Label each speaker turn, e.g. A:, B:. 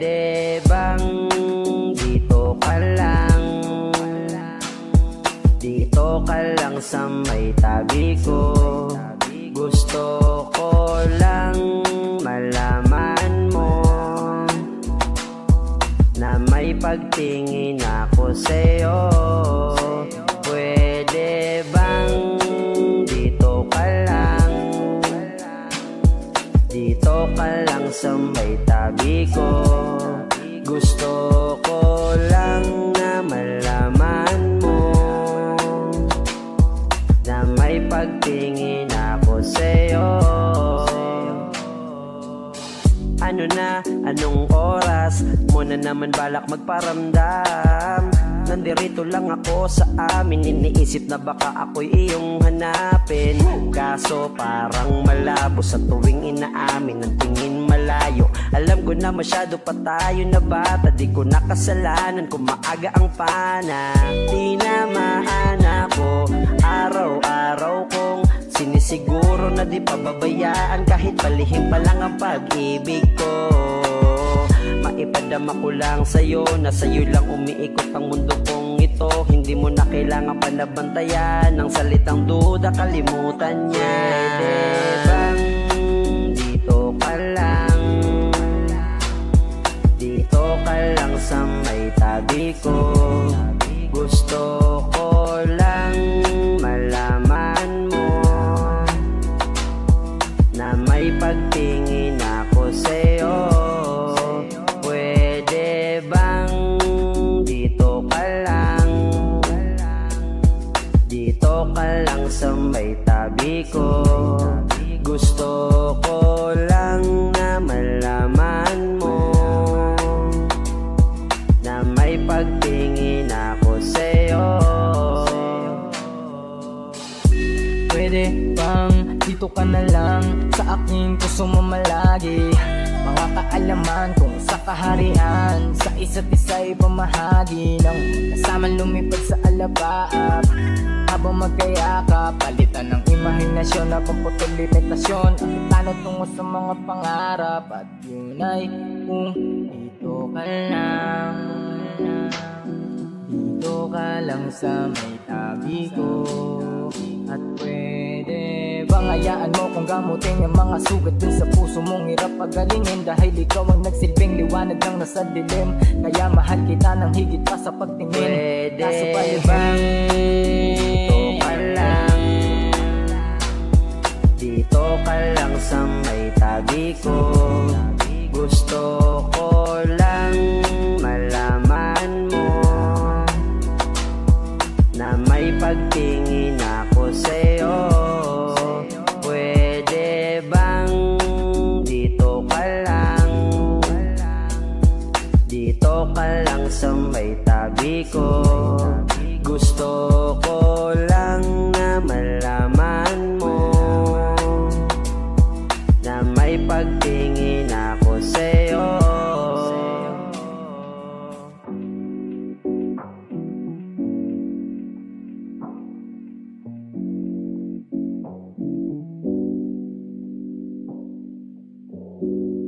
A: Pwede bang dito ka lang? Dito ka lang sa may tabi ko. Gusto ko lang malaman mo Na may pagtingin ako sa'yo. Pwede bang dito ka lang? Dito ka lang sa may tabi ko. Gusto ko lang na malaman mo Na may pagtingin ako sa'yo. Ano na, anong oras? Mo na naman balak magparamdam Nandirito lang ako sa amin. Iniisip na baka ako'y iyong hanapin. Kaso parang malabo Sa tuwing inaamin. Ang tingin malayo. Alam ko na masyado pa tayo na bata. Di ko nakasalanan kung maaga ang pana. Di na maana ko Araw-araw kong Sinisiguro na di pababayaan. Kahit palihim pa lang ang pag-ibig ko. Maipadama ko lang sa'yo Na sa'yo lang umiikot ang mundo kailangan panabantayan Ang salitang duda kalimutan niya. Pwede bang pagtingin ako sa'yo.
B: Pwede bang dito ka na lang? Sa aking puso mo malagi. Mga kaalaman kung sa kaharian Sa isa't isa'y pamahagi Ng kasamang lumipad sa alabaap Habang magkayakap Palitan ng imahinasyon. Na pamputol limitasyon Ang plano tungo sa mga pangarap. At yun ay kung dito ka lang lang sa may tabi ko. At pwede bang hayaan mo kung gamutin ang mga sugat dun sa puso mong hirap pagalingin? Dahil ikaw ang nagsilbing liwanag lang nasa dilim. Kaya mahal kita ng higit pa sa pagtingin.
A: Pwede Kaso bang dito ka lang. Dito ka lang sa may tabi ko tingin ako sa'yo. Pwede bang dito ka lang? Dito ka lang sa may tabi ko. Gusto ko lang na malaman you.